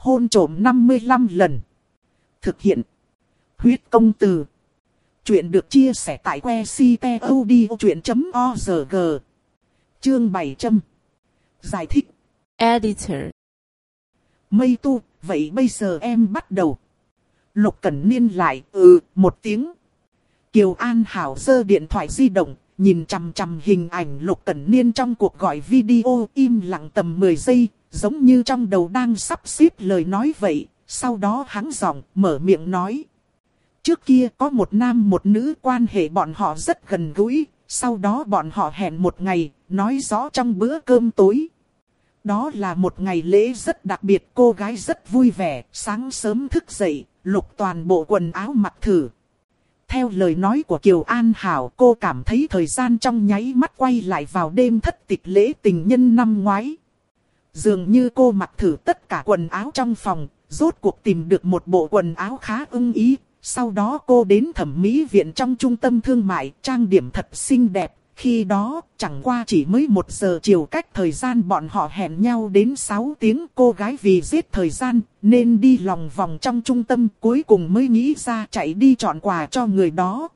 Hôn trổm 55 lần. Thực hiện. Huyết công từ. Chuyện được chia sẻ tại que ctod.org. Chương 700. Giải thích. Editor. Mây tu, vậy bây giờ em bắt đầu. Lục Cẩn Niên lại, ừ, một tiếng. Kiều An Hảo giơ điện thoại di động, nhìn chằm chằm hình ảnh Lục Cẩn Niên trong cuộc gọi video im lặng tầm 10 giây, giống như trong đầu đang sắp xếp lời nói vậy. Sau đó hắn giọng, mở miệng nói. Trước kia có một nam một nữ quan hệ bọn họ rất gần gũi, sau đó bọn họ hẹn một ngày, nói rõ trong bữa cơm tối. Đó là một ngày lễ rất đặc biệt, cô gái rất vui vẻ, sáng sớm thức dậy, lục toàn bộ quần áo mặc thử. Theo lời nói của Kiều An Hảo, cô cảm thấy thời gian trong nháy mắt quay lại vào đêm thất tịch lễ tình nhân năm ngoái. Dường như cô mặc thử tất cả quần áo trong phòng, rốt cuộc tìm được một bộ quần áo khá ưng ý. Sau đó cô đến thẩm mỹ viện trong trung tâm thương mại, trang điểm thật xinh đẹp, khi đó, chẳng qua chỉ mới một giờ chiều cách thời gian bọn họ hẹn nhau đến 6 tiếng cô gái vì giết thời gian, nên đi lòng vòng trong trung tâm cuối cùng mới nghĩ ra chạy đi chọn quà cho người đó.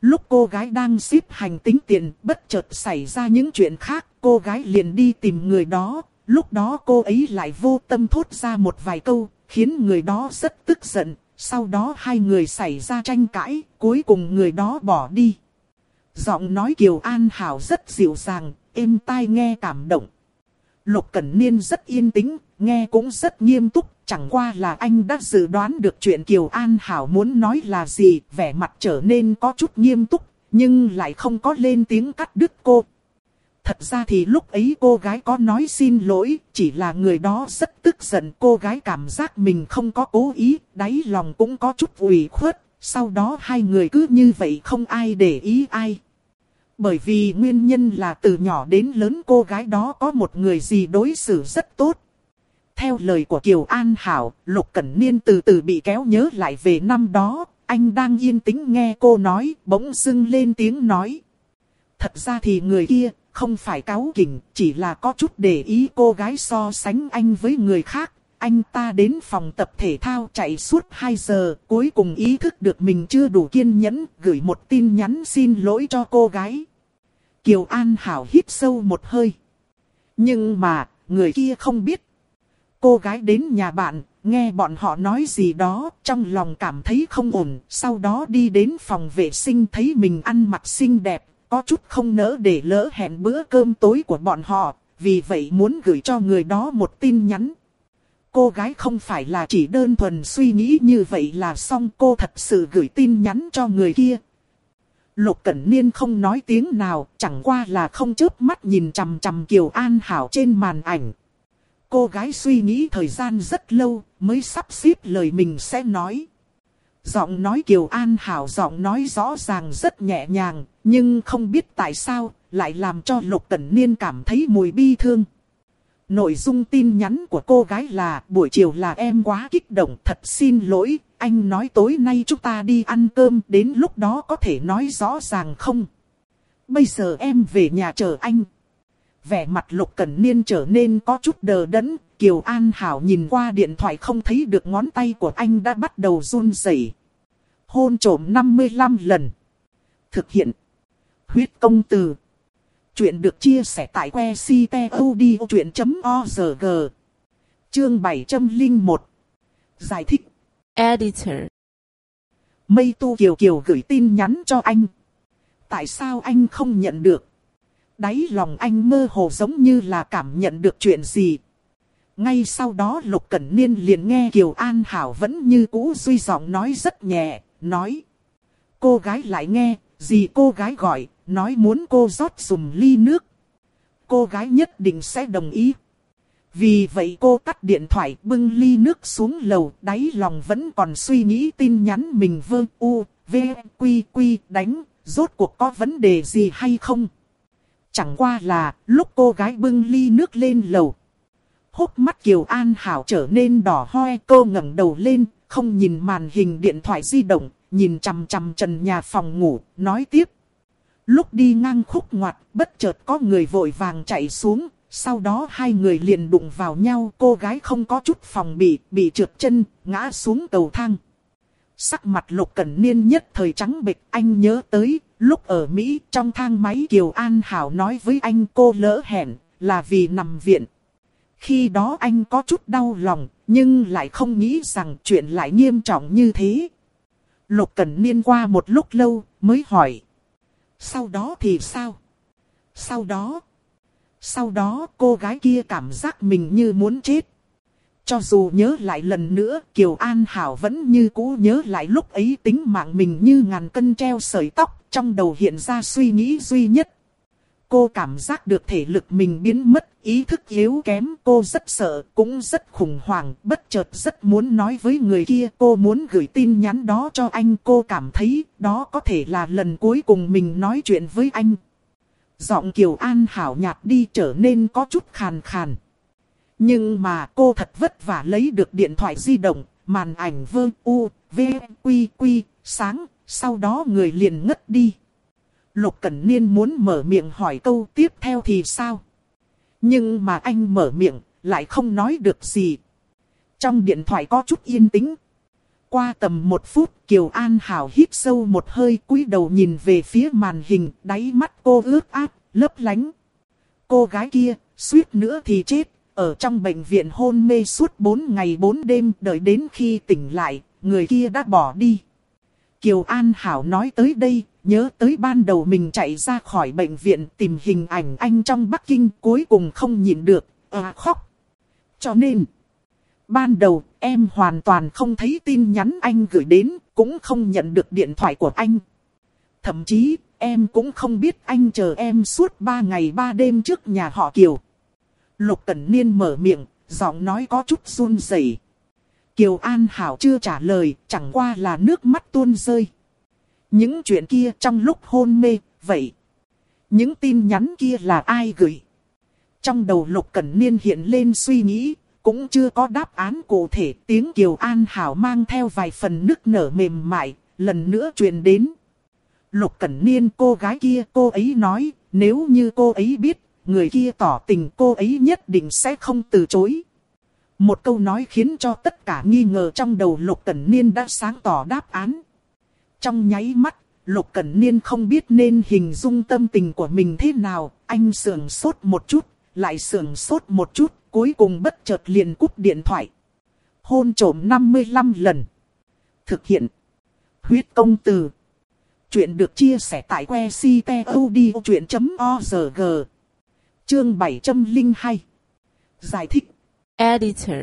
Lúc cô gái đang xếp hành tính tiền, bất chợt xảy ra những chuyện khác, cô gái liền đi tìm người đó. Lúc đó cô ấy lại vô tâm thốt ra một vài câu, khiến người đó rất tức giận. Sau đó hai người xảy ra tranh cãi, cuối cùng người đó bỏ đi. Giọng nói Kiều An Hảo rất dịu dàng, êm tai nghe cảm động. Lục Cẩn Niên rất yên tĩnh, nghe cũng rất nghiêm túc, chẳng qua là anh đã dự đoán được chuyện Kiều An Hảo muốn nói là gì, vẻ mặt trở nên có chút nghiêm túc, nhưng lại không có lên tiếng cắt đứt cô. Thật ra thì lúc ấy cô gái có nói xin lỗi, chỉ là người đó rất tức giận cô gái cảm giác mình không có cố ý, đáy lòng cũng có chút ủy khuất, sau đó hai người cứ như vậy không ai để ý ai. Bởi vì nguyên nhân là từ nhỏ đến lớn cô gái đó có một người gì đối xử rất tốt. Theo lời của Kiều An Hảo, Lục Cẩn Niên từ từ bị kéo nhớ lại về năm đó, anh đang yên tĩnh nghe cô nói, bỗng dưng lên tiếng nói. Thật ra thì người kia, không phải cáu kỉnh, chỉ là có chút để ý cô gái so sánh anh với người khác, anh ta đến phòng tập thể thao chạy suốt 2 giờ, cuối cùng ý thức được mình chưa đủ kiên nhẫn, gửi một tin nhắn xin lỗi cho cô gái. Kiều An Hảo hít sâu một hơi. Nhưng mà, người kia không biết. Cô gái đến nhà bạn, nghe bọn họ nói gì đó, trong lòng cảm thấy không ổn, sau đó đi đến phòng vệ sinh thấy mình ăn mặc xinh đẹp, có chút không nỡ để lỡ hẹn bữa cơm tối của bọn họ, vì vậy muốn gửi cho người đó một tin nhắn. Cô gái không phải là chỉ đơn thuần suy nghĩ như vậy là xong cô thật sự gửi tin nhắn cho người kia. Lục Cẩn Niên không nói tiếng nào, chẳng qua là không chớp mắt nhìn chằm chằm Kiều An Hảo trên màn ảnh. Cô gái suy nghĩ thời gian rất lâu, mới sắp xếp lời mình sẽ nói. Giọng nói Kiều An Hảo giọng nói rõ ràng rất nhẹ nhàng, nhưng không biết tại sao, lại làm cho Lục Cẩn Niên cảm thấy mùi bi thương. Nội dung tin nhắn của cô gái là buổi chiều là em quá kích động thật xin lỗi, anh nói tối nay chúng ta đi ăn cơm đến lúc đó có thể nói rõ ràng không? Bây giờ em về nhà chờ anh. Vẻ mặt Lục Cẩn Niên trở nên có chút đờ đẫn, Kiều An Hảo nhìn qua điện thoại không thấy được ngón tay của anh đã bắt đầu run rẩy. Hôn trổm 55 lần. Thực hiện. Huyết công từ. Chuyện được chia sẻ tại que ctod.org. Chương 701. Giải thích. Editor. Mây tu kiều kiều gửi tin nhắn cho anh. Tại sao anh không nhận được? Đáy lòng anh mơ hồ giống như là cảm nhận được chuyện gì. Ngay sau đó Lục Cẩn Niên liền nghe Kiều An Hảo vẫn như cũ duy giọng nói rất nhẹ, nói. Cô gái lại nghe, gì cô gái gọi, nói muốn cô rót dùng ly nước. Cô gái nhất định sẽ đồng ý. Vì vậy cô tắt điện thoại bưng ly nước xuống lầu, đáy lòng vẫn còn suy nghĩ tin nhắn mình vơ u, v, quy quy đánh, rốt cuộc có vấn đề gì hay không. Chẳng qua là, lúc cô gái bưng ly nước lên lầu. Hốc mắt Kiều An Hảo trở nên đỏ hoe, cô ngẩng đầu lên, không nhìn màn hình điện thoại di động, nhìn chằm chằm trần nhà phòng ngủ, nói tiếp. Lúc đi ngang khúc ngoặt, bất chợt có người vội vàng chạy xuống, Sau đó hai người liền đụng vào nhau, cô gái không có chút phòng bị, bị trượt chân, ngã xuống cầu thang. Sắc mặt lục cẩn niên nhất thời trắng bệch, anh nhớ tới, lúc ở Mỹ trong thang máy Kiều An Hảo nói với anh cô lỡ hẹn, là vì nằm viện. Khi đó anh có chút đau lòng, nhưng lại không nghĩ rằng chuyện lại nghiêm trọng như thế. Lục Cẩn Niên qua một lúc lâu mới hỏi. Sau đó thì sao? Sau đó... Sau đó cô gái kia cảm giác mình như muốn chết. Cho dù nhớ lại lần nữa, Kiều An Hảo vẫn như cũ nhớ lại lúc ấy tính mạng mình như ngàn cân treo sợi tóc, trong đầu hiện ra suy nghĩ duy nhất. Cô cảm giác được thể lực mình biến mất, ý thức yếu kém, cô rất sợ, cũng rất khủng hoảng, bất chợt rất muốn nói với người kia, cô muốn gửi tin nhắn đó cho anh, cô cảm thấy đó có thể là lần cuối cùng mình nói chuyện với anh. Giọng Kiều An Hảo nhạt đi trở nên có chút khàn khàn. Nhưng mà cô thật vất vả lấy được điện thoại di động, màn ảnh vơ u, v, quy quy, sáng, sau đó người liền ngất đi. Lục Cẩn Niên muốn mở miệng hỏi câu tiếp theo thì sao? Nhưng mà anh mở miệng, lại không nói được gì. Trong điện thoại có chút yên tĩnh. Qua tầm một phút, Kiều An Hảo hít sâu một hơi cúi đầu nhìn về phía màn hình, đáy mắt cô ướt át, lấp lánh. Cô gái kia, suýt nữa thì chết, ở trong bệnh viện hôn mê suốt 4 ngày 4 đêm, đợi đến khi tỉnh lại, người kia đã bỏ đi. Kiều An Hảo nói tới đây, nhớ tới ban đầu mình chạy ra khỏi bệnh viện tìm hình ảnh anh trong Bắc Kinh cuối cùng không nhìn được, à khóc. Cho nên, ban đầu em hoàn toàn không thấy tin nhắn anh gửi đến, cũng không nhận được điện thoại của anh. Thậm chí, em cũng không biết anh chờ em suốt 3 ngày 3 đêm trước nhà họ Kiều. Lục Cẩn Niên mở miệng, giọng nói có chút run rẩy. Kiều An Hảo chưa trả lời, chẳng qua là nước mắt tuôn rơi. Những chuyện kia trong lúc hôn mê, vậy. Những tin nhắn kia là ai gửi? Trong đầu Lục Cẩn Niên hiện lên suy nghĩ, cũng chưa có đáp án cụ thể. Tiếng Kiều An Hảo mang theo vài phần nước nở mềm mại, lần nữa truyền đến. Lục Cẩn Niên cô gái kia cô ấy nói, nếu như cô ấy biết, người kia tỏ tình cô ấy nhất định sẽ không từ chối. Một câu nói khiến cho tất cả nghi ngờ trong đầu Lục Cẩn Niên đã sáng tỏ đáp án. Trong nháy mắt, Lục Cẩn Niên không biết nên hình dung tâm tình của mình thế nào, anh sườn sốt một chút, lại sườn sốt một chút, cuối cùng bất chợt liền cúp điện thoại. Hôn trổm 55 lần. Thực hiện. Huyết công từ. Chuyện được chia sẻ tại que ctod.org. Chương 702. Giải thích. Editor.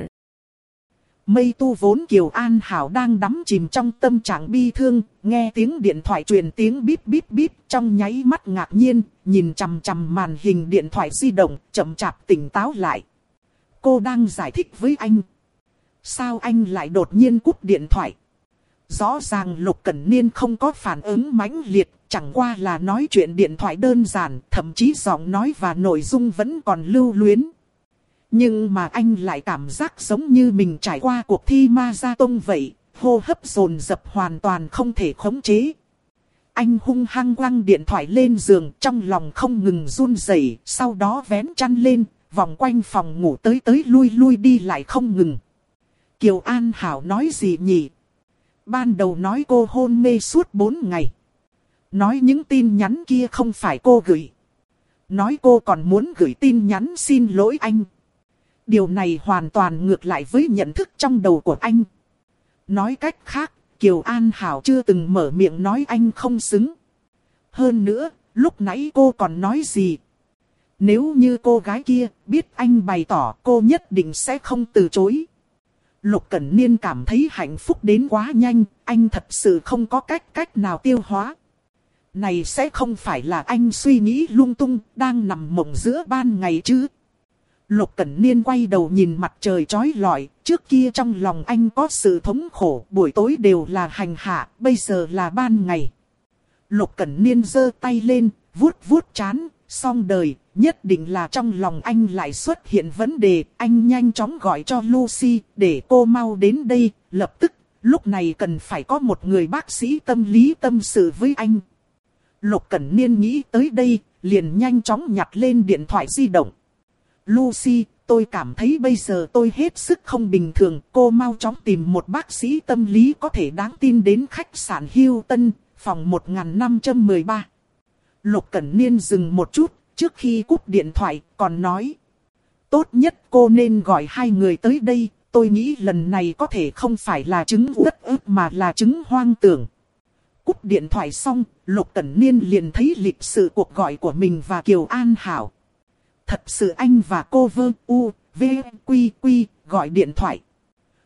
Mây tu vốn Kiều An Hảo đang đắm chìm trong tâm trạng bi thương, nghe tiếng điện thoại truyền tiếng bíp bíp bíp trong nháy mắt ngạc nhiên, nhìn chằm chằm màn hình điện thoại di động, chậm chạp tỉnh táo lại. Cô đang giải thích với anh. Sao anh lại đột nhiên cúp điện thoại? Rõ ràng Lục Cẩn Niên không có phản ứng mãnh liệt, chẳng qua là nói chuyện điện thoại đơn giản, thậm chí giọng nói và nội dung vẫn còn lưu luyến. Nhưng mà anh lại cảm giác giống như mình trải qua cuộc thi ma gia tông vậy, hô hấp dồn dập hoàn toàn không thể khống chế. Anh hung hăng quăng điện thoại lên giường trong lòng không ngừng run rẩy, sau đó vén chăn lên, vòng quanh phòng ngủ tới tới lui lui đi lại không ngừng. Kiều An Hảo nói gì nhỉ? Ban đầu nói cô hôn mê suốt 4 ngày. Nói những tin nhắn kia không phải cô gửi. Nói cô còn muốn gửi tin nhắn xin lỗi anh. Điều này hoàn toàn ngược lại với nhận thức trong đầu của anh. Nói cách khác, Kiều An Hảo chưa từng mở miệng nói anh không xứng. Hơn nữa, lúc nãy cô còn nói gì? Nếu như cô gái kia biết anh bày tỏ cô nhất định sẽ không từ chối. Lục Cẩn Niên cảm thấy hạnh phúc đến quá nhanh, anh thật sự không có cách cách nào tiêu hóa. Này sẽ không phải là anh suy nghĩ lung tung, đang nằm mộng giữa ban ngày chứ. Lục Cẩn Niên quay đầu nhìn mặt trời chói lọi, trước kia trong lòng anh có sự thống khổ, buổi tối đều là hành hạ, bây giờ là ban ngày. Lục Cẩn Niên giơ tay lên, vuốt vuốt chán, xong đời, nhất định là trong lòng anh lại xuất hiện vấn đề, anh nhanh chóng gọi cho Lucy, để cô mau đến đây, lập tức, lúc này cần phải có một người bác sĩ tâm lý tâm sự với anh. Lục Cẩn Niên nghĩ tới đây, liền nhanh chóng nhặt lên điện thoại di động. Lucy, tôi cảm thấy bây giờ tôi hết sức không bình thường. Cô mau chóng tìm một bác sĩ tâm lý có thể đáng tin đến khách sạn Hilton, phòng 1513. Lục Cẩn Niên dừng một chút, trước khi cúp điện thoại, còn nói. Tốt nhất cô nên gọi hai người tới đây, tôi nghĩ lần này có thể không phải là chứng uất ức mà là chứng hoang tưởng. Cúp điện thoại xong, Lục Cẩn Niên liền thấy lịch sự cuộc gọi của mình và Kiều An Hảo. Thật sự anh và cô vơ u, v, quy quy, gọi điện thoại.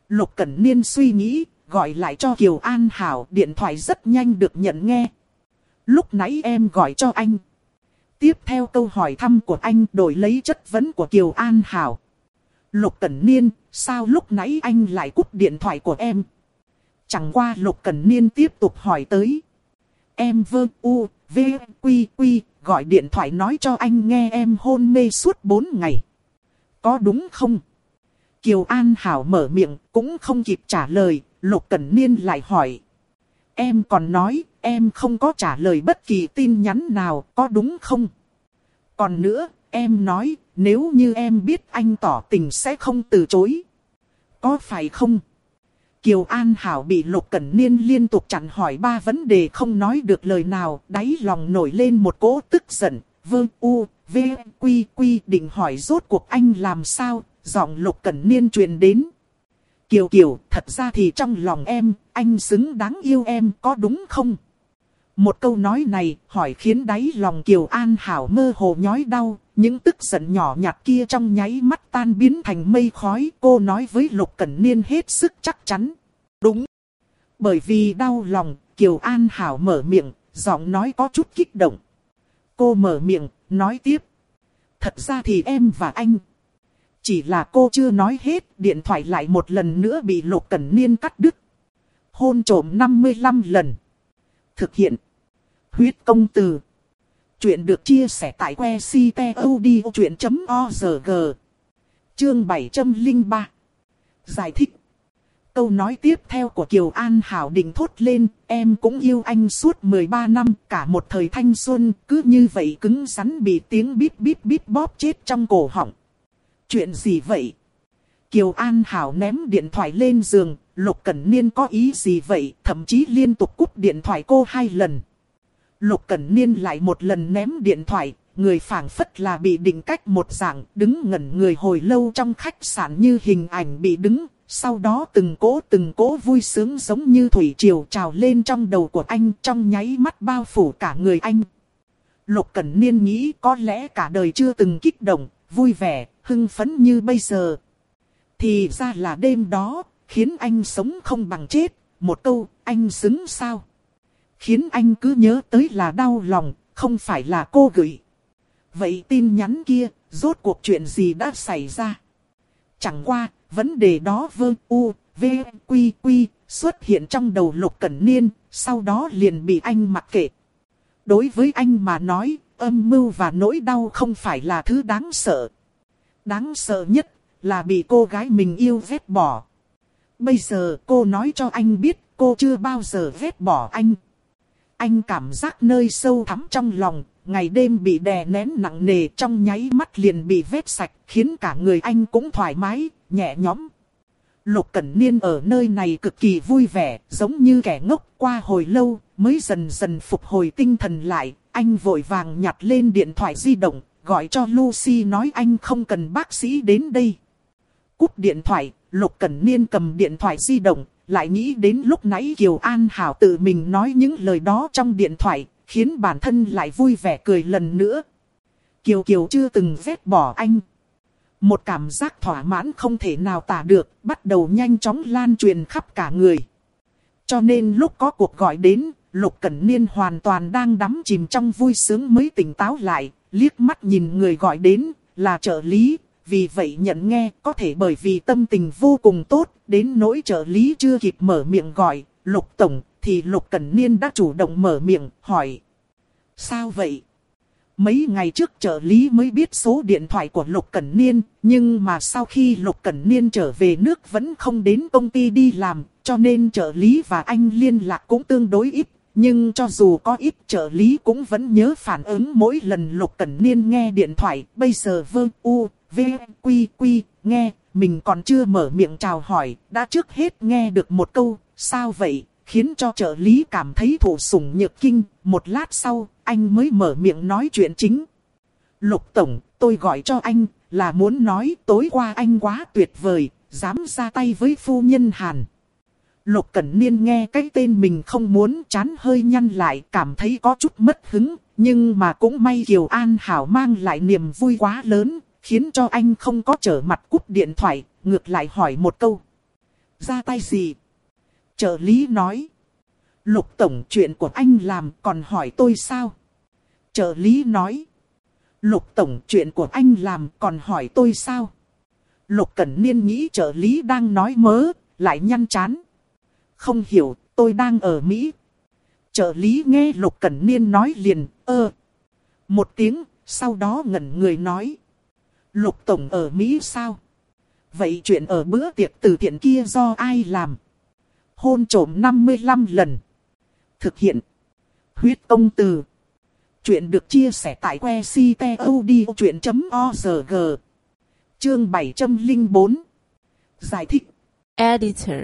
Lục Cẩn Niên suy nghĩ, gọi lại cho Kiều An Hảo, điện thoại rất nhanh được nhận nghe. Lúc nãy em gọi cho anh. Tiếp theo câu hỏi thăm của anh đổi lấy chất vấn của Kiều An Hảo. Lục Cẩn Niên, sao lúc nãy anh lại cúp điện thoại của em? Chẳng qua Lục Cẩn Niên tiếp tục hỏi tới. Em vơ u, v, quy quy, gọi điện thoại nói cho anh nghe em hôn mê suốt 4 ngày. Có đúng không? Kiều An Hảo mở miệng, cũng không kịp trả lời, Lục Cẩn Niên lại hỏi. Em còn nói, em không có trả lời bất kỳ tin nhắn nào, có đúng không? Còn nữa, em nói, nếu như em biết anh tỏ tình sẽ không từ chối. Có phải không? Kiều An Hảo bị Lục Cẩn Niên liên tục chặn hỏi ba vấn đề không nói được lời nào, đáy lòng nổi lên một cỗ tức giận, Vương u, v, quy quy định hỏi rốt cuộc anh làm sao, giọng Lục Cẩn Niên truyền đến. Kiều Kiều, thật ra thì trong lòng em, anh xứng đáng yêu em, có đúng không? Một câu nói này, hỏi khiến đáy lòng Kiều An Hảo mơ hồ nhói đau, những tức giận nhỏ nhặt kia trong nháy mắt tan biến thành mây khói. Cô nói với Lục Cẩn Niên hết sức chắc chắn. Đúng. Bởi vì đau lòng, Kiều An Hảo mở miệng, giọng nói có chút kích động. Cô mở miệng, nói tiếp. Thật ra thì em và anh. Chỉ là cô chưa nói hết, điện thoại lại một lần nữa bị Lục Cẩn Niên cắt đứt. Hôn trổm 55 lần. Thực hiện. Huyết công từ. Chuyện được chia sẻ tại que ctod.org. Chương 703. Giải thích. Câu nói tiếp theo của Kiều An Hảo định thốt lên, em cũng yêu anh suốt 13 năm, cả một thời thanh xuân, cứ như vậy cứng rắn bị tiếng bíp bíp bíp bóp chết trong cổ họng. Chuyện gì vậy? Kiều An Hảo ném điện thoại lên giường, Lục Cẩn Niên có ý gì vậy, thậm chí liên tục cúp điện thoại cô hai lần. Lục Cẩn Niên lại một lần ném điện thoại, người phảng phất là bị định cách một dạng, đứng ngẩn người hồi lâu trong khách sạn như hình ảnh bị đứng, sau đó từng cỗ từng cỗ vui sướng giống như thủy triều trào lên trong đầu của anh trong nháy mắt bao phủ cả người anh. Lục Cẩn Niên nghĩ có lẽ cả đời chưa từng kích động, vui vẻ, hưng phấn như bây giờ. Thì ra là đêm đó, khiến anh sống không bằng chết, một câu, anh xứng sao? Khiến anh cứ nhớ tới là đau lòng, không phải là cô gửi. Vậy tin nhắn kia, rốt cuộc chuyện gì đã xảy ra? Chẳng qua, vấn đề đó vơ u, v, quy quy, xuất hiện trong đầu lục cẩn niên, sau đó liền bị anh mặc kệ. Đối với anh mà nói, âm mưu và nỗi đau không phải là thứ đáng sợ. Đáng sợ nhất là bị cô gái mình yêu ghét bỏ. Bây giờ cô nói cho anh biết cô chưa bao giờ ghét bỏ anh. Anh cảm giác nơi sâu thẳm trong lòng, ngày đêm bị đè nén nặng nề trong nháy mắt liền bị vết sạch, khiến cả người anh cũng thoải mái, nhẹ nhõm. Lục Cẩn Niên ở nơi này cực kỳ vui vẻ, giống như kẻ ngốc qua hồi lâu, mới dần dần phục hồi tinh thần lại. Anh vội vàng nhặt lên điện thoại di động, gọi cho Lucy nói anh không cần bác sĩ đến đây. Cúp điện thoại, Lục Cẩn Niên cầm điện thoại di động, lại nghĩ đến lúc nãy Kiều An Hảo tự mình nói những lời đó trong điện thoại, khiến bản thân lại vui vẻ cười lần nữa. Kiều Kiều chưa từng vết bỏ anh. Một cảm giác thỏa mãn không thể nào tả được, bắt đầu nhanh chóng lan truyền khắp cả người. Cho nên lúc có cuộc gọi đến, Lục Cẩn Niên hoàn toàn đang đắm chìm trong vui sướng mới tỉnh táo lại, liếc mắt nhìn người gọi đến, là trợ lý, vì vậy nhận nghe có thể bởi vì tâm tình vô cùng tốt, đến nỗi trợ lý chưa kịp mở miệng gọi, Lục Tổng, thì Lục Cẩn Niên đã chủ động mở miệng, hỏi. Sao vậy? Mấy ngày trước trợ lý mới biết số điện thoại của Lục Cẩn Niên, nhưng mà sau khi Lục Cẩn Niên trở về nước vẫn không đến công ty đi làm, cho nên trợ lý và anh liên lạc cũng tương đối ít. Nhưng cho dù có ít trợ lý cũng vẫn nhớ phản ứng mỗi lần Lục Cẩn Niên nghe điện thoại, bây giờ vơ u, V, Quy, Quy, nghe, mình còn chưa mở miệng chào hỏi, đã trước hết nghe được một câu, sao vậy, khiến cho trợ lý cảm thấy thủ sủng nhược kinh, một lát sau, anh mới mở miệng nói chuyện chính. Lục Tổng, tôi gọi cho anh, là muốn nói tối qua anh quá tuyệt vời, dám ra tay với phu nhân Hàn. Lục Cẩn Niên nghe cái tên mình không muốn chán hơi nhăn lại cảm thấy có chút mất hứng, nhưng mà cũng may Kiều An Hảo mang lại niềm vui quá lớn, khiến cho anh không có trở mặt cúp điện thoại, ngược lại hỏi một câu. Ra tay gì? Trợ lý nói. Lục Tổng chuyện của anh làm còn hỏi tôi sao? Trợ lý nói. Lục Tổng chuyện của anh làm còn hỏi tôi sao? Lục Cẩn Niên nghĩ trợ lý đang nói mớ, lại nhăn chán. Không hiểu, tôi đang ở Mỹ. Trợ lý nghe Lục Cẩn Niên nói liền, ơ. Một tiếng, sau đó ngẩn người nói. Lục Tổng ở Mỹ sao? Vậy chuyện ở bữa tiệc từ thiện kia do ai làm? Hôn trổm 55 lần. Thực hiện. Huyết công từ. Chuyện được chia sẻ tại que ctod.org. Chương 704. Giải thích. Editor.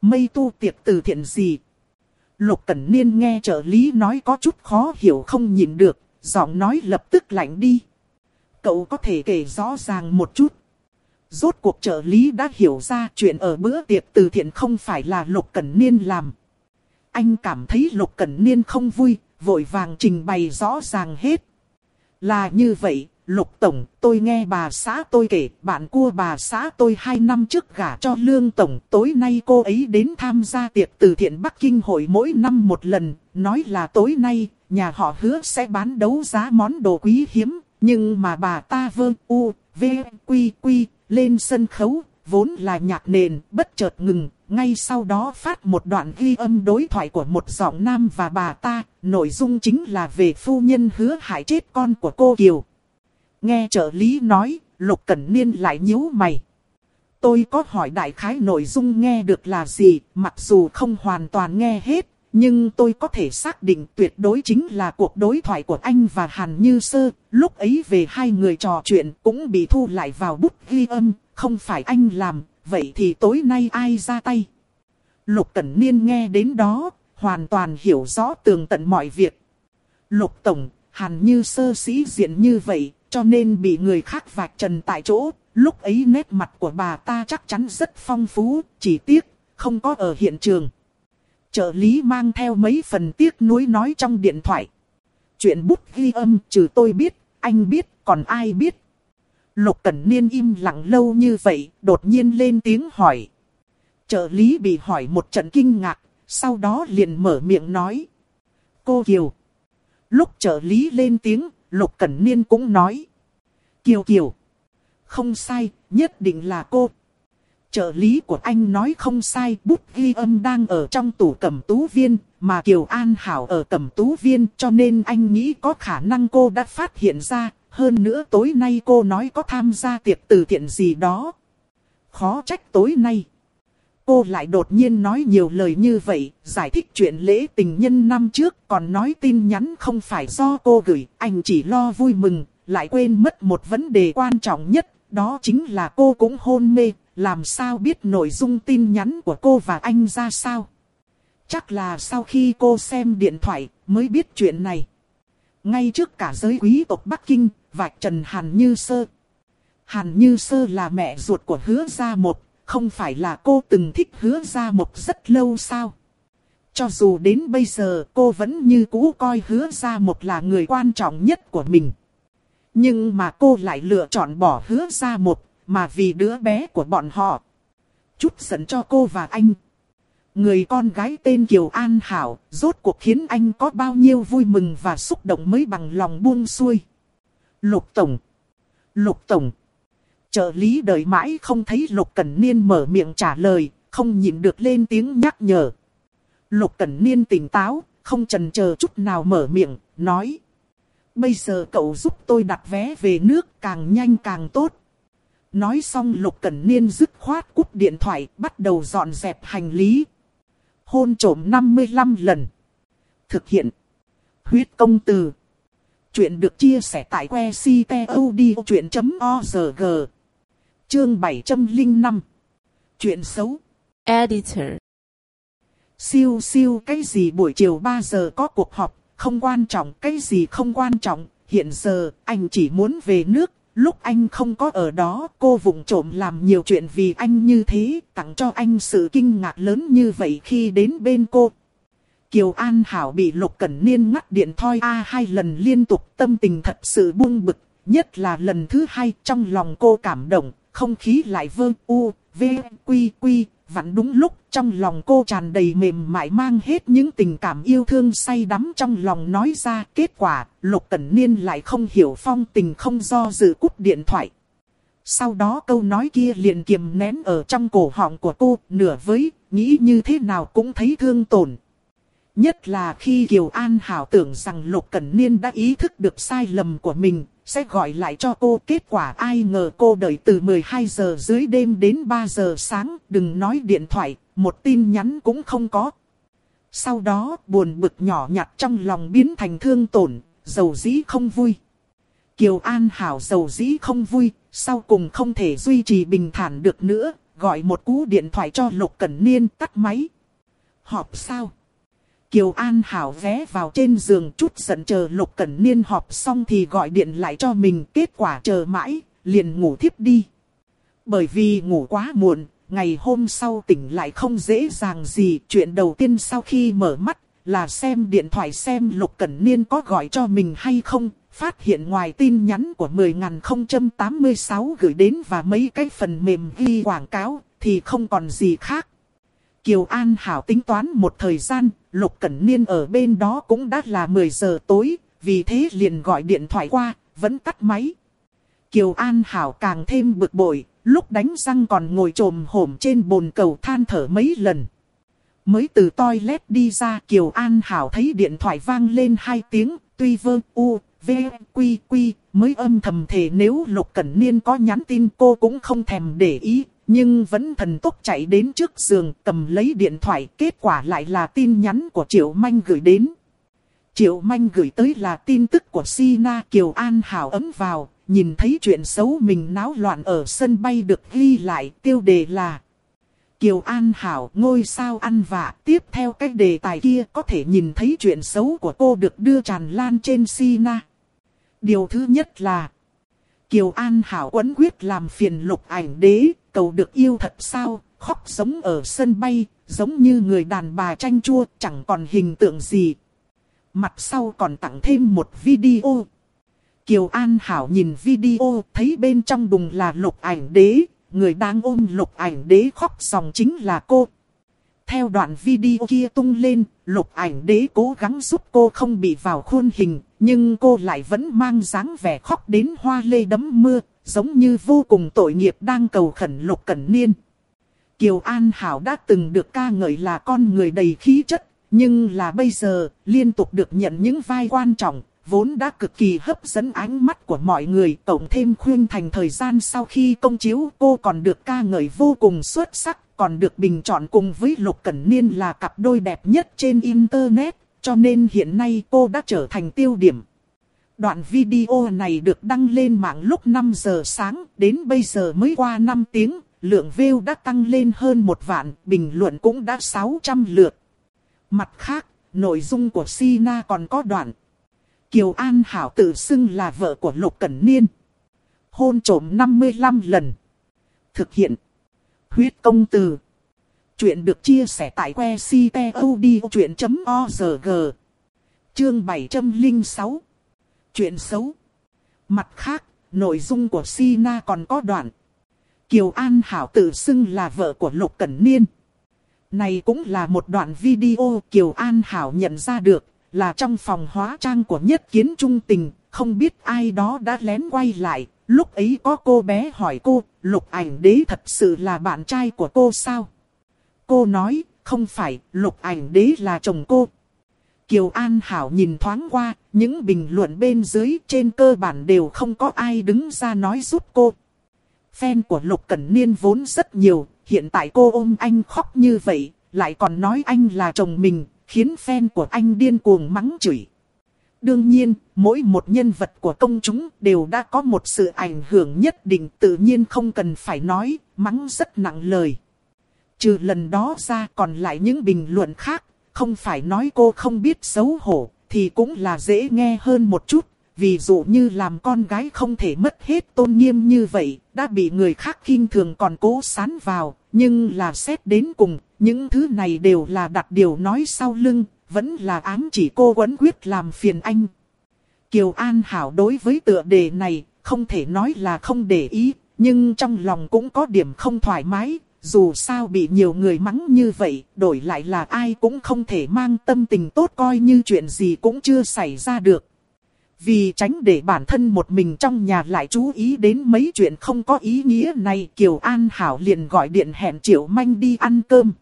Mây tu tiệc từ thiện gì? Lục Cẩn Niên nghe trợ lý nói có chút khó hiểu không nhìn được, giọng nói lập tức lạnh đi. Cậu có thể kể rõ ràng một chút. Rốt cuộc trợ lý đã hiểu ra chuyện ở bữa tiệc từ thiện không phải là Lục Cẩn Niên làm. Anh cảm thấy Lục Cẩn Niên không vui, vội vàng trình bày rõ ràng hết. Là như vậy, Lục Tổng, tôi nghe bà xã tôi kể, bạn cua bà xã tôi hai năm trước gả cho Lương Tổng, tối nay cô ấy đến tham gia tiệc từ thiện Bắc Kinh hội mỗi năm một lần, nói là tối nay, nhà họ hứa sẽ bán đấu giá món đồ quý hiếm, nhưng mà bà ta vơ u, v, quy quy, lên sân khấu, vốn là nhạc nền, bất chợt ngừng, ngay sau đó phát một đoạn ghi âm đối thoại của một giọng nam và bà ta, nội dung chính là về phu nhân hứa hại chết con của cô Kiều. Nghe trợ lý nói, Lục Cẩn Niên lại nhíu mày. Tôi có hỏi đại khái nội dung nghe được là gì, mặc dù không hoàn toàn nghe hết, nhưng tôi có thể xác định tuyệt đối chính là cuộc đối thoại của anh và Hàn Như Sơ. Lúc ấy về hai người trò chuyện cũng bị thu lại vào bút ghi âm, không phải anh làm, vậy thì tối nay ai ra tay? Lục Cẩn Niên nghe đến đó, hoàn toàn hiểu rõ tường tận mọi việc. Lục Tổng, Hàn Như Sơ sĩ diện như vậy, cho nên bị người khác vạch trần tại chỗ. Lúc ấy nét mặt của bà ta chắc chắn rất phong phú, chỉ tiếc, không có ở hiện trường. Trợ lý mang theo mấy phần tiếc nuối nói trong điện thoại. Chuyện bút ghi âm trừ tôi biết, anh biết, còn ai biết. Lục Cẩn Niên im lặng lâu như vậy, đột nhiên lên tiếng hỏi. Trợ lý bị hỏi một trận kinh ngạc, sau đó liền mở miệng nói. Cô Kiều. Lúc trợ lý lên tiếng, Lục Cẩn Niên cũng nói. Kiều Kiều. Không sai, nhất định là cô. Trợ lý của anh nói không sai, bút ghi âm đang ở trong tủ cẩm tú viên, mà Kiều An Hảo ở cẩm tú viên cho nên anh nghĩ có khả năng cô đã phát hiện ra, hơn nữa tối nay cô nói có tham gia tiệc từ thiện gì đó. Khó trách tối nay. Cô lại đột nhiên nói nhiều lời như vậy, giải thích chuyện lễ tình nhân năm trước, còn nói tin nhắn không phải do cô gửi, anh chỉ lo vui mừng, lại quên mất một vấn đề quan trọng nhất, đó chính là cô cũng hôn mê, làm sao biết nội dung tin nhắn của cô và anh ra sao. Chắc là sau khi cô xem điện thoại mới biết chuyện này. Ngay trước cả giới quý tộc Bắc Kinh, vạch trần Hàn Như Sơ. Hàn Như Sơ là mẹ ruột của hứa gia một, không phải là cô từng thích hứa gia một rất lâu sao? Cho dù đến bây giờ cô vẫn như cũ coi hứa gia một là người quan trọng nhất của mình. Nhưng mà cô lại lựa chọn bỏ hứa gia một, mà vì đứa bé của bọn họ. Chút giận cho cô và anh. Người con gái tên Kiều An Hảo, rốt cuộc khiến anh có bao nhiêu vui mừng và xúc động mới bằng lòng buông xuôi. Lục Tổng. Lục Tổng. Trợ lý đợi mãi không thấy Lục Cẩn Niên mở miệng trả lời, không nhịn được lên tiếng nhắc nhở. Lục Cẩn Niên tỉnh táo, không chần chờ chút nào mở miệng, nói. Bây giờ cậu giúp tôi đặt vé về nước càng nhanh càng tốt. Nói xong Lục Cẩn Niên dứt khoát cúp điện thoại, bắt đầu dọn dẹp hành lý. Hôn trổm 55 lần. Thực hiện. Huyết công từ. Chuyện được chia sẻ tại que ctod.org. Chương 705. Chuyện xấu. Editor. Siêu siêu cái gì buổi chiều 3 giờ có cuộc họp, không quan trọng, cái gì không quan trọng, hiện giờ anh chỉ muốn về nước, lúc anh không có ở đó, cô vụng trộm làm nhiều chuyện vì anh như thế, tặng cho anh sự kinh ngạc lớn như vậy khi đến bên cô. Kiều An Hảo bị Lục Cẩn Niên ngắt điện thoi A hai lần liên tục tâm tình thật sự buông bực, nhất là lần thứ hai trong lòng cô cảm động, không khí lại vương u, v, quy quy, vặn đúng lúc trong lòng cô tràn đầy mềm mại mang hết những tình cảm yêu thương say đắm trong lòng nói ra. Kết quả, Lục Cẩn Niên lại không hiểu phong tình không do dự cúp điện thoại. Sau đó câu nói kia liền kiềm nén ở trong cổ họng của cô, nửa với, nghĩ như thế nào cũng thấy thương tổn. Nhất là khi Kiều An Hảo tưởng rằng Lục Cẩn Niên đã ý thức được sai lầm của mình, sẽ gọi lại cho cô. Kết quả ai ngờ cô đợi từ 12 giờ dưới đêm đến 3 giờ sáng, đừng nói điện thoại, một tin nhắn cũng không có. Sau đó buồn bực nhỏ nhặt trong lòng biến thành thương tổn, dầu dĩ không vui. Kiều An Hảo dầu dĩ không vui, sau cùng không thể duy trì bình thản được nữa, gọi một cú điện thoại cho Lục Cẩn Niên tắt máy. Họp sao? Kiều An Hảo ghé vào trên giường chút giận chờ Lục Cẩn Niên họp xong thì gọi điện lại cho mình. Kết quả chờ mãi, liền ngủ thiếp đi. Bởi vì ngủ quá muộn, ngày hôm sau tỉnh lại không dễ dàng gì. Chuyện đầu tiên sau khi mở mắt là xem điện thoại xem Lục Cẩn Niên có gọi cho mình hay không. Phát hiện ngoài tin nhắn của 10.086 gửi đến và mấy cái phần mềm ghi quảng cáo thì không còn gì khác. Kiều An Hảo tính toán một thời gian, Lục Cẩn Niên ở bên đó cũng đã là 10 giờ tối, vì thế liền gọi điện thoại qua, vẫn tắt máy. Kiều An Hảo càng thêm bực bội, lúc đánh răng còn ngồi trồm hổm trên bồn cầu than thở mấy lần. Mới từ toilet đi ra Kiều An Hảo thấy điện thoại vang lên hai tiếng, tuy vơ u, v, quy quy, mới âm thầm thề nếu Lục Cẩn Niên có nhắn tin cô cũng không thèm để ý, nhưng vẫn thần tốc chạy đến trước giường cầm lấy điện thoại. Kết quả lại là tin nhắn của Triệu Manh gửi đến. Triệu Manh gửi tới là tin tức của Sina Kiều An Hảo ấm vào. Nhìn thấy chuyện xấu mình náo loạn ở sân bay được ghi lại, tiêu đề là Kiều An Hảo ngôi sao ăn vạ, tiếp theo cách đề tài kia có thể nhìn thấy chuyện xấu của cô được đưa tràn lan trên Sina. Điều thứ nhất là Kiều An Hảo quấn quyết làm phiền lục ảnh đế, cầu được yêu thật sao, khóc giống ở sân bay, giống như người đàn bà tranh chua, chẳng còn hình tượng gì. Mặt sau còn tặng thêm một video. Kiều An Hảo nhìn video, thấy bên trong đùng là lục ảnh đế, người đang ôm lục ảnh đế khóc dòng chính là cô. Theo đoạn video kia tung lên, lục ảnh đế cố gắng giúp cô không bị vào khuôn hình, nhưng cô lại vẫn mang dáng vẻ khóc đến hoa lê đấm mưa, giống như vô cùng tội nghiệp đang cầu khẩn lục cẩn niên. Kiều An Hảo đã từng được ca ngợi là con người đầy khí chất, nhưng là bây giờ, liên tục được nhận những vai quan trọng, vốn đã cực kỳ hấp dẫn ánh mắt của mọi người. Tổng thêm khuyên thành thời gian sau khi công chiếu cô còn được ca ngợi vô cùng xuất sắc, còn được bình chọn cùng với Lục Cẩn Niên là cặp đôi đẹp nhất trên Internet, cho nên hiện nay cô đã trở thành tiêu điểm. Đoạn video này được đăng lên mạng lúc 5 giờ sáng, đến bây giờ mới qua 5 tiếng, lượng view đã tăng lên hơn một vạn, bình luận cũng đã 600 lượt. Mặt khác, nội dung của Sina còn có đoạn. Kiều An Hảo tự xưng là vợ của Lục Cẩn Niên. Hôn trổm 55 lần. Thực hiện. Huyết công từ. Chuyện được chia sẻ tại que ctod.org. Chương 706 chuyện xấu. Mặt khác, nội dung của Sina còn có đoạn. Kiều An Hảo tự xưng là vợ của Lục Cẩn Niên. Này cũng là một đoạn video Kiều An Hảo nhận ra được, là trong phòng hóa trang của nhất kiến trung tình, không biết ai đó đã lén quay lại. Lúc ấy có cô bé hỏi cô, lục ảnh đế thật sự là bạn trai của cô sao? Cô nói, không phải, lục ảnh đế là chồng cô, Kiều An Hảo nhìn thoáng qua, những bình luận bên dưới trên cơ bản đều không có ai đứng ra nói giúp cô. Fan của Lục Cẩn Niên vốn rất nhiều, hiện tại cô ôm anh khóc như vậy, lại còn nói anh là chồng mình, khiến fan của anh điên cuồng mắng chửi. Đương nhiên, mỗi một nhân vật của công chúng đều đã có một sự ảnh hưởng nhất định tự nhiên không cần phải nói, mắng rất nặng lời. Trừ lần đó ra còn lại những bình luận khác, không phải nói cô không biết xấu hổ, thì cũng là dễ nghe hơn một chút. Ví dụ như làm con gái không thể mất hết tôn nghiêm như vậy, đã bị người khác khinh thường còn cố sán vào, nhưng là xét đến cùng, những thứ này đều là đặt điều nói sau lưng, vẫn là ám chỉ cô quấn quyết làm phiền anh. Kiều An Hảo đối với tựa đề này, không thể nói là không để ý, nhưng trong lòng cũng có điểm không thoải mái, dù sao bị nhiều người mắng như vậy, đổi lại là ai cũng không thể mang tâm tình tốt coi như chuyện gì cũng chưa xảy ra được. Vì tránh để bản thân một mình trong nhà lại chú ý đến mấy chuyện không có ý nghĩa này, Kiều An Hảo liền gọi điện hẹn Triệu Manh đi ăn cơm.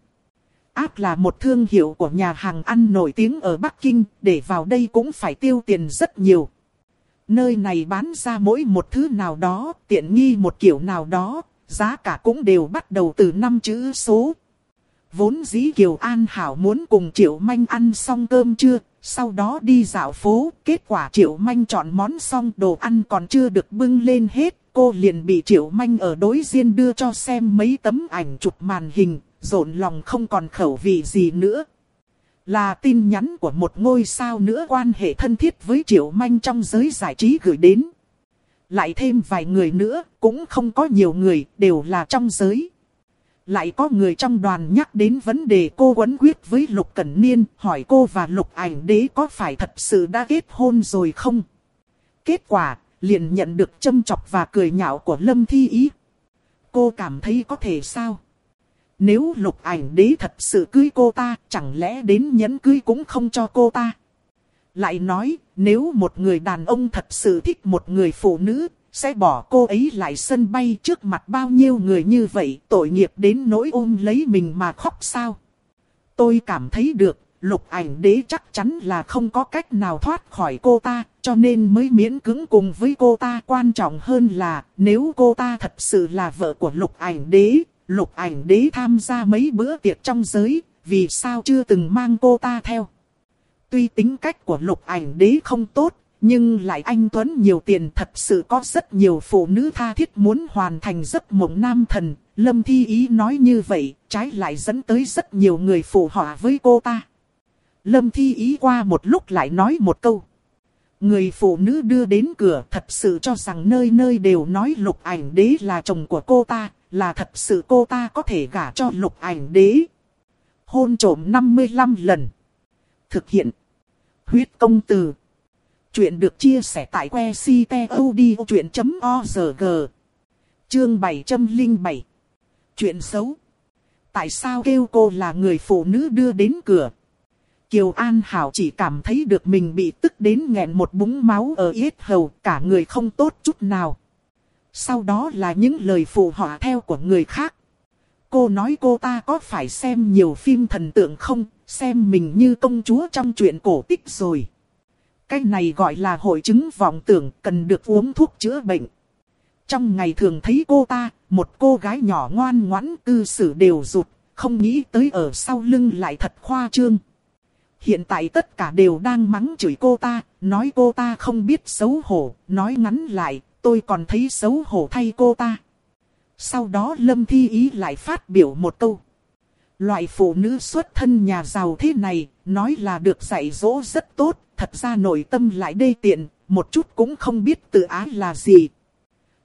Áp là một thương hiệu của nhà hàng ăn nổi tiếng ở Bắc Kinh, để vào đây cũng phải tiêu tiền rất nhiều. Nơi này bán ra mỗi một thứ nào đó, tiện nghi một kiểu nào đó, giá cả cũng đều bắt đầu từ năm chữ số. Vốn dĩ Kiều An Hảo muốn cùng Triệu Manh ăn xong cơm trưa, sau đó đi dạo phố, kết quả Triệu Manh chọn món xong đồ ăn còn chưa được bưng lên hết, cô liền bị Triệu Manh ở đối diện đưa cho xem mấy tấm ảnh chụp màn hình, rộn lòng không còn khẩu vị gì nữa. Là tin nhắn của một ngôi sao nữa quan hệ thân thiết với Triệu Manh trong giới giải trí gửi đến. Lại thêm vài người nữa, cũng không có nhiều người, đều là trong giới. Lại có người trong đoàn nhắc đến vấn đề cô quấn quyết với Lục Cẩn Niên, hỏi cô và Lục ảnh đế có phải thật sự đã kết hôn rồi không? Kết quả, liền nhận được châm chọc và cười nhạo của Lâm Thi Ý. Cô cảm thấy có thể sao? Nếu lục ảnh đế thật sự cưới cô ta, chẳng lẽ đến nhẫn cưới cũng không cho cô ta? Lại nói, nếu một người đàn ông thật sự thích một người phụ nữ, sẽ bỏ cô ấy lại sân bay trước mặt bao nhiêu người như vậy, tội nghiệp đến nỗi ôm lấy mình mà khóc sao? Tôi cảm thấy được, lục ảnh đế chắc chắn là không có cách nào thoát khỏi cô ta, cho nên mới miễn cứng cùng với cô ta. Quan trọng hơn là, nếu cô ta thật sự là vợ của lục ảnh đế, lục ảnh đế tham gia mấy bữa tiệc trong giới, vì sao chưa từng mang cô ta theo? Tuy tính cách của lục ảnh đế không tốt, nhưng lại anh Tuấn nhiều tiền thật sự có rất nhiều phụ nữ tha thiết muốn hoàn thành giấc mộng nam thần. Lâm Thi Ý nói như vậy, trái lại dẫn tới rất nhiều người phụ họa với cô ta. Lâm Thi Ý qua một lúc lại nói một câu. Người phụ nữ đưa đến cửa thật sự cho rằng nơi nơi đều nói lục ảnh đế là chồng của cô ta, là thật sự cô ta có thể gả cho lục ảnh đế. Hôn trổm 55 lần. Thực hiện. Huyết công từ. Chuyện được chia sẻ tại que ctod.org. Chương 707. Chuyện xấu. Tại sao kêu cô là người phụ nữ đưa đến cửa? Kiều An Hảo chỉ cảm thấy được mình bị tức đến nghẹn một búng máu ở yết hầu, cả người không tốt chút nào. Sau đó là những lời phụ họa theo của người khác. Cô nói cô ta có phải xem nhiều phim thần tượng không, xem mình như công chúa trong chuyện cổ tích rồi. Cái này gọi là hội chứng vọng tưởng cần được uống thuốc chữa bệnh. Trong ngày thường thấy cô ta, một cô gái nhỏ ngoan ngoãn cư xử đều rụt, không nghĩ tới ở sau lưng lại thật khoa trương. Hiện tại tất cả đều đang mắng chửi cô ta, nói cô ta không biết xấu hổ, nói ngắn lại, tôi còn thấy xấu hổ thay cô ta. Sau đó Lâm Thi Ý lại phát biểu một câu. Loại phụ nữ xuất thân nhà giàu thế này, nói là được dạy dỗ rất tốt, thật ra nội tâm lại đê tiện, một chút cũng không biết tự ái là gì.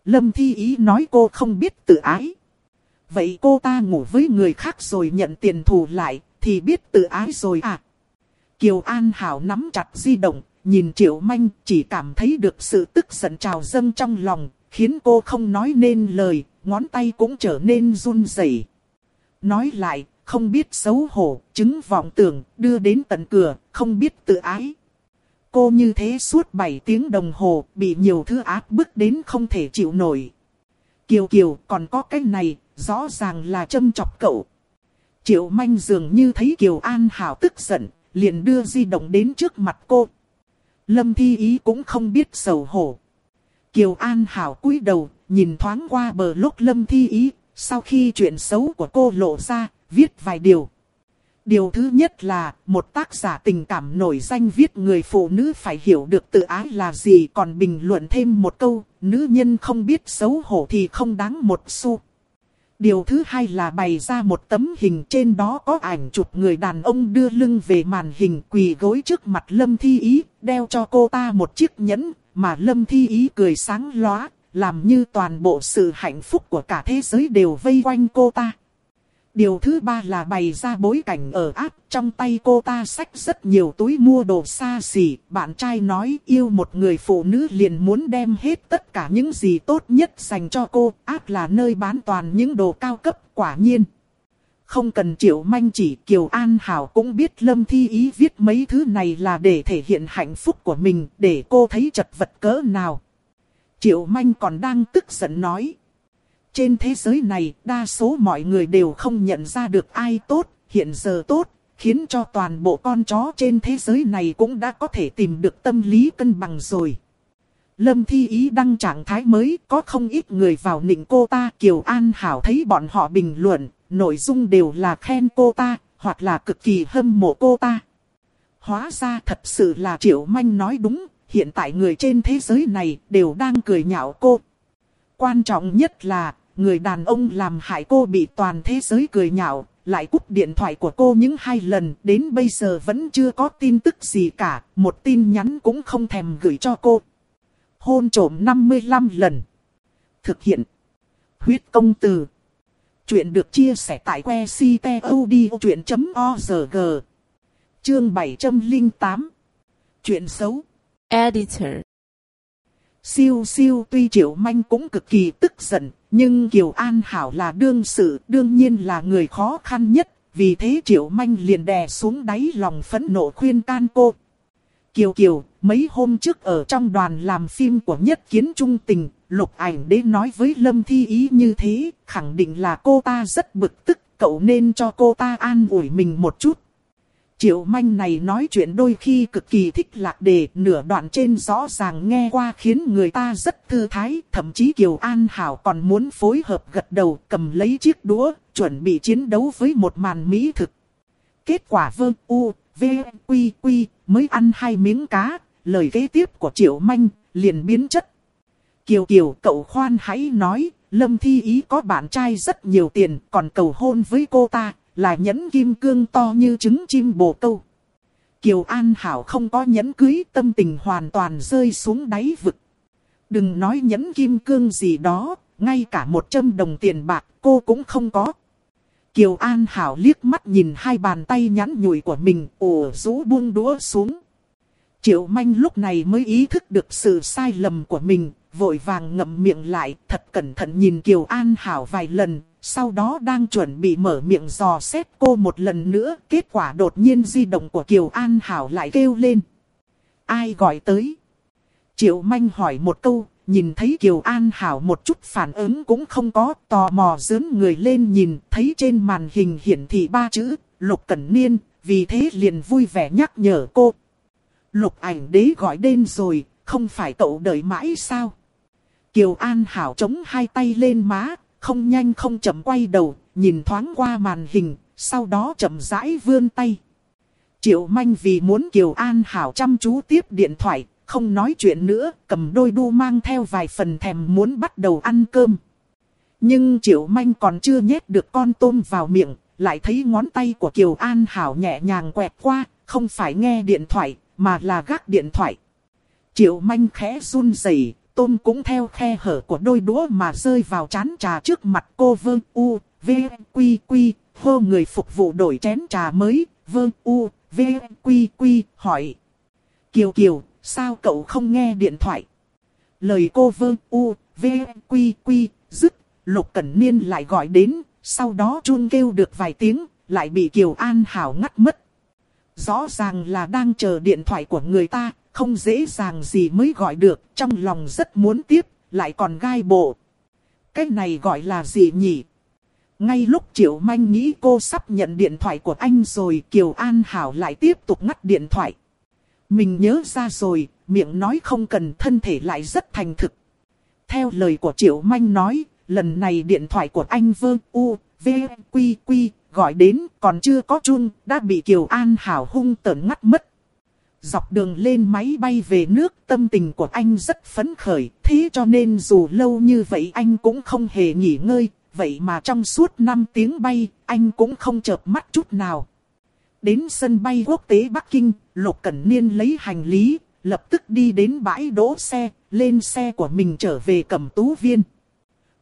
Lâm Thi Ý nói cô không biết tự ái. Vậy cô ta ngủ với người khác rồi nhận tiền thù lại, thì biết tự ái rồi à? Kiều An Hảo nắm chặt di động, nhìn Triệu Manh chỉ cảm thấy được sự tức giận trào dâng trong lòng, khiến cô không nói nên lời, ngón tay cũng trở nên run rẩy. Nói lại, không biết xấu hổ, chứng vọng tưởng, đưa đến tận cửa, không biết tự ái. Cô như thế suốt 7 tiếng đồng hồ, bị nhiều thứ áp bức đến không thể chịu nổi. Kiều Kiều, còn có cái này, rõ ràng là châm chọc cậu. Triệu manh dường như thấy Kiều An Hảo tức giận, liền đưa di động đến trước mặt cô. Lâm Thi Ý cũng không biết sầu hổ. Kiều An Hảo cúi đầu, nhìn thoáng qua bờ lúc Lâm Thi Ý, sau khi chuyện xấu của cô lộ ra, viết vài điều. Điều thứ nhất là, một tác giả tình cảm nổi danh viết người phụ nữ phải hiểu được tự ái là gì còn bình luận thêm một câu, nữ nhân không biết xấu hổ thì không đáng một xu. Điều thứ hai là bày ra một tấm hình trên đó có ảnh chụp người đàn ông đưa lưng về màn hình quỳ gối trước mặt Lâm Thi Ý, đeo cho cô ta một chiếc nhẫn, mà Lâm Thi Ý cười sáng lóa, làm như toàn bộ sự hạnh phúc của cả thế giới đều vây quanh cô ta. Điều thứ ba là bày ra bối cảnh ở áp, trong tay cô ta xách rất nhiều túi mua đồ xa xỉ. Bạn trai nói yêu một người phụ nữ liền muốn đem hết tất cả những gì tốt nhất dành cho cô. Áp là nơi bán toàn những đồ cao cấp, quả nhiên. Không cần triệu manh chỉ Kiều An Hảo cũng biết Lâm Thi Ý viết mấy thứ này là để thể hiện hạnh phúc của mình, để cô thấy chật vật cỡ nào. Triệu manh còn đang tức giận nói. Trên thế giới này, đa số mọi người đều không nhận ra được ai tốt, hiện giờ tốt, khiến cho toàn bộ con chó trên thế giới này cũng đã có thể tìm được tâm lý cân bằng rồi. Lâm Thi Ý đăng trạng thái mới, có không ít người vào nịnh cô ta. Kiều An Hảo thấy bọn họ bình luận, nội dung đều là khen cô ta, hoặc là cực kỳ hâm mộ cô ta. Hóa ra thật sự là Triệu Manh nói đúng, hiện tại người trên thế giới này đều đang cười nhạo cô. Quan trọng nhất là, người đàn ông làm hại cô bị toàn thế giới cười nhạo, lại cúp điện thoại của cô những hai lần, đến bây giờ vẫn chưa có tin tức gì cả, một tin nhắn cũng không thèm gửi cho cô. Hôn trổm 55 lần. Thực hiện. Huyết công từ. Chuyện được chia sẻ tại que ctod.org. Chương 708. Chuyện xấu. Editor. Siêu siêu tuy Triệu Manh cũng cực kỳ tức giận, nhưng Kiều An Hảo là đương sự, đương nhiên là người khó khăn nhất, vì thế Triệu Manh liền đè xuống đáy lòng phẫn nộ khuyên can cô. Kiều Kiều, mấy hôm trước ở trong đoàn làm phim của Nhất Kiến Trung Tình, Lục Ảnh đế nói với Lâm Thi Ý như thế, khẳng định là cô ta rất bực tức, cậu nên cho cô ta an ủi mình một chút. Triệu manh này nói chuyện đôi khi cực kỳ thích lạc đề, nửa đoạn trên rõ ràng nghe qua khiến người ta rất thư thái, thậm chí Kiều An Hảo còn muốn phối hợp gật đầu cầm lấy chiếc đũa, chuẩn bị chiến đấu với một màn mỹ thực. Kết quả Vương u, v, quy quy, mới ăn hai miếng cá, lời kế tiếp của Triệu manh, liền biến chất. Kiều Kiều cậu khoan hãy nói, Lâm Thi Ý có bạn trai rất nhiều tiền, còn cầu hôn với cô ta, là nhẫn kim cương to như trứng chim bồ câu. Kiều An Hảo không có nhẫn cưới tâm tình hoàn toàn rơi xuống đáy vực. Đừng nói nhẫn kim cương gì đó, ngay cả một trăm đồng tiền bạc cô cũng không có. Kiều An Hảo liếc mắt nhìn hai bàn tay nhắn nhủi của mình, ồ rũ buông đũa xuống. Triệu Manh lúc này mới ý thức được sự sai lầm của mình, vội vàng ngậm miệng lại, thật cẩn thận nhìn Kiều An Hảo vài lần, sau đó đang chuẩn bị mở miệng dò xét cô một lần nữa, kết quả đột nhiên di động của Kiều An Hảo lại kêu lên. Ai gọi tới? Triệu Manh hỏi một câu, nhìn thấy Kiều An Hảo một chút phản ứng cũng không có, tò mò dướn người lên nhìn, thấy trên màn hình hiển thị ba chữ, Lục Cẩn Niên, vì thế liền vui vẻ nhắc nhở cô. Lục ảnh đế gọi đến rồi, không phải cậu đợi mãi sao? Kiều An Hảo chống hai tay lên má, không nhanh không chậm quay đầu, nhìn thoáng qua màn hình, sau đó chậm rãi vươn tay. Triệu Manh vì muốn Kiều An Hảo chăm chú tiếp điện thoại, không nói chuyện nữa, cầm đôi đu mang theo vài phần thèm muốn bắt đầu ăn cơm. Nhưng Triệu Manh còn chưa nhét được con tôm vào miệng, lại thấy ngón tay của Kiều An Hảo nhẹ nhàng quẹt qua, không phải nghe điện thoại, mà là gác điện thoại. Triệu Manh khẽ run rẩy, tôm cũng theo khe hở của đôi đũa mà rơi vào chán trà trước mặt cô vương u, v, quy quy, hô người phục vụ đổi chén trà mới, vương u, v, quy quy, hỏi. Kiều Kiều, sao cậu không nghe điện thoại? Lời cô vương u, v, quy quy, dứt, Lục Cẩn Niên lại gọi đến, sau đó chun kêu được vài tiếng, lại bị Kiều An Hảo ngắt mất. Rõ ràng là đang chờ điện thoại của người ta, không dễ dàng gì mới gọi được, trong lòng rất muốn tiếp, lại còn gai bộ. Cái này gọi là gì nhỉ? Ngay lúc Triệu Manh nghĩ cô sắp nhận điện thoại của anh rồi, Kiều An Hảo lại tiếp tục ngắt điện thoại. Mình nhớ ra rồi, miệng nói không cần thân thể lại rất thành thực. Theo lời của Triệu Manh nói, lần này điện thoại của anh Vương U, V, Quy, Quy, gọi đến còn chưa có chun, đã bị Kiều An Hảo hung tợn ngắt mất. Dọc đường lên máy bay về nước tâm tình của anh rất phấn khởi, thế cho nên dù lâu như vậy anh cũng không hề nghỉ ngơi, vậy mà trong suốt 5 tiếng bay, anh cũng không chợp mắt chút nào. Đến sân bay quốc tế Bắc Kinh, Lục Cẩn Niên lấy hành lý, lập tức đi đến bãi đỗ xe, lên xe của mình trở về cẩm tú viên.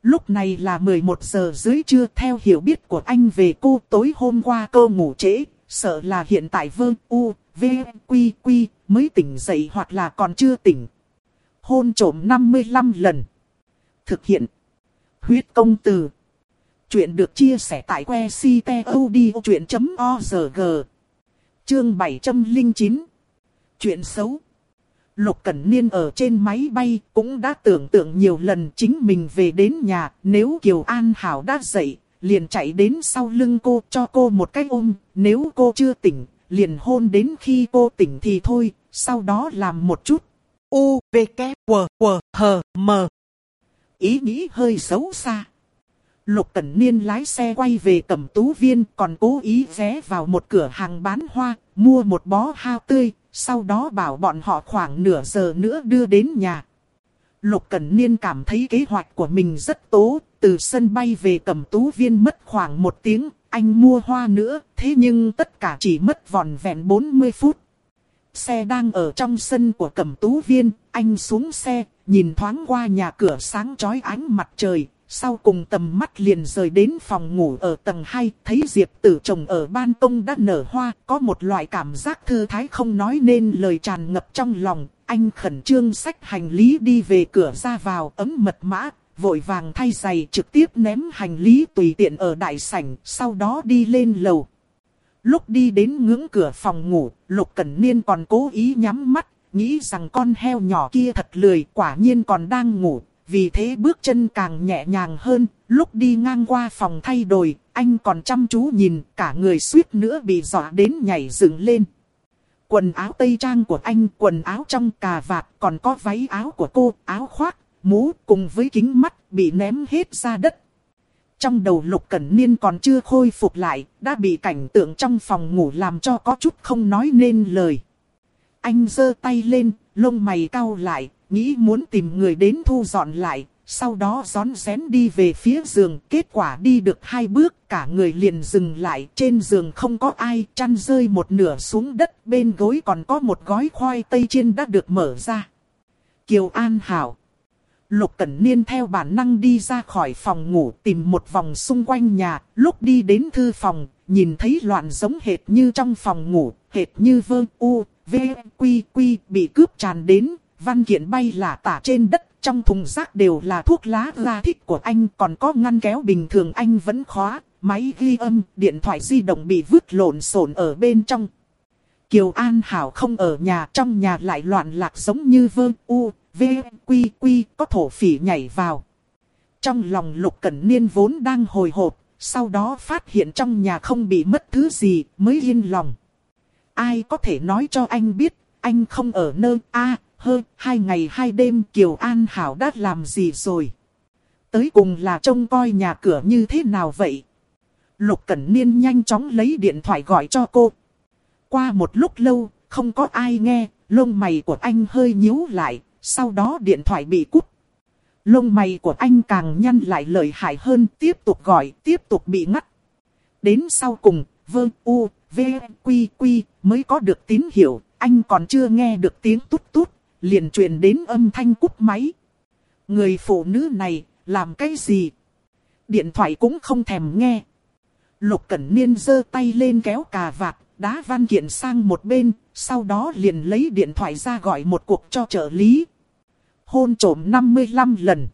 Lúc này là 11 giờ dưới trưa theo hiểu biết của anh về cô tối hôm qua cô ngủ trễ, sợ là hiện tại vương u, v, quy quy mới tỉnh dậy hoặc là còn chưa tỉnh. Hôn trổm 55 lần. Thực hiện. Huyết công từ. Chuyện được chia sẻ tại que ctod.org. Chương 709. Chuyện xấu. Lục Cẩn Niên ở trên máy bay cũng đã tưởng tượng nhiều lần chính mình về đến nhà. Nếu Kiều An Hảo đã dậy, liền chạy đến sau lưng cô cho cô một cái ôm. Nếu cô chưa tỉnh, liền hôn đến khi cô tỉnh thì thôi. Sau đó làm một chút. U, V, K, W, W, H, M. Ý nghĩ hơi xấu xa. Lục Cẩn Niên lái xe quay về cẩm tú viên còn cố ý ghé vào một cửa hàng bán hoa, mua một bó hoa tươi, sau đó bảo bọn họ khoảng nửa giờ nữa đưa đến nhà. Lục Cẩn Niên cảm thấy kế hoạch của mình rất tố, từ sân bay về cẩm tú viên mất khoảng một tiếng, anh mua hoa nữa, thế nhưng tất cả chỉ mất vòn vẹn 40 phút. Xe đang ở trong sân của cẩm tú viên, anh xuống xe, nhìn thoáng qua nhà cửa sáng chói ánh mặt trời, sau cùng tầm mắt liền rời đến phòng ngủ ở tầng 2, thấy Diệp tử chồng ở ban công đã nở hoa, có một loại cảm giác thư thái không nói nên lời tràn ngập trong lòng. Anh khẩn trương xách hành lý đi về cửa ra vào ấm mật mã, vội vàng thay giày trực tiếp ném hành lý tùy tiện ở đại sảnh, sau đó đi lên lầu. Lúc đi đến ngưỡng cửa phòng ngủ, Lục Cẩn Niên còn cố ý nhắm mắt, nghĩ rằng con heo nhỏ kia thật lười, quả nhiên còn đang ngủ, vì thế bước chân càng nhẹ nhàng hơn, lúc đi ngang qua phòng thay đồ, anh còn chăm chú nhìn, cả người suýt nữa bị dọa đến nhảy dựng lên. Quần áo tây trang của anh, quần áo trong cà vạt, còn có váy áo của cô, áo khoác, mũ cùng với kính mắt bị ném hết ra đất. Trong đầu Lục Cẩn Niên còn chưa khôi phục lại, đã bị cảnh tượng trong phòng ngủ làm cho có chút không nói nên lời. Anh giơ tay lên, lông mày cau lại, nghĩ muốn tìm người đến thu dọn lại, sau đó rón rén đi về phía giường, kết quả đi được hai bước, cả người liền dừng lại, trên giường không có ai, chăn rơi một nửa xuống đất, bên gối còn có một gói khoai tây chiên đã được mở ra. Kiều An Hảo Lục Cẩn Niên theo bản năng đi ra khỏi phòng ngủ tìm một vòng xung quanh nhà, lúc đi đến thư phòng, nhìn thấy loạn giống hệt như trong phòng ngủ, hệt như vơ u, v, quy quy bị cướp tràn đến, văn kiện bay là tả trên đất, trong thùng rác đều là thuốc lá ra thích của anh, còn có ngăn kéo bình thường anh vẫn khóa, máy ghi âm, điện thoại di động bị vứt lộn xộn ở bên trong. Kiều An Hảo không ở nhà, trong nhà lại loạn lạc giống như vơ u, v, quy quy, có thổ phỉ nhảy vào. Trong lòng Lục Cẩn Niên vốn đang hồi hộp, sau đó phát hiện trong nhà không bị mất thứ gì, mới yên lòng. Ai có thể nói cho anh biết, anh không ở nơi A, hơn hai ngày hai đêm Kiều An Hảo đã làm gì rồi? Tới cùng là trông coi nhà cửa như thế nào vậy? Lục Cẩn Niên nhanh chóng lấy điện thoại gọi cho cô. Qua một lúc lâu, không có ai nghe, lông mày của anh hơi nhíu lại, sau đó điện thoại bị cút. Lông mày của anh càng nhăn lại lợi hại hơn, tiếp tục gọi, tiếp tục bị ngắt. Đến sau cùng, vương u, v, quy quy, mới có được tín hiệu, anh còn chưa nghe được tiếng tút tút, liền truyền đến âm thanh cúp máy. Người phụ nữ này, làm cái gì? Điện thoại cũng không thèm nghe. Lục Cẩn Niên giơ tay lên kéo cà vạt, đá văn kiện sang một bên, sau đó liền lấy điện thoại ra gọi một cuộc cho trợ lý. Hôn trổm 55 lần.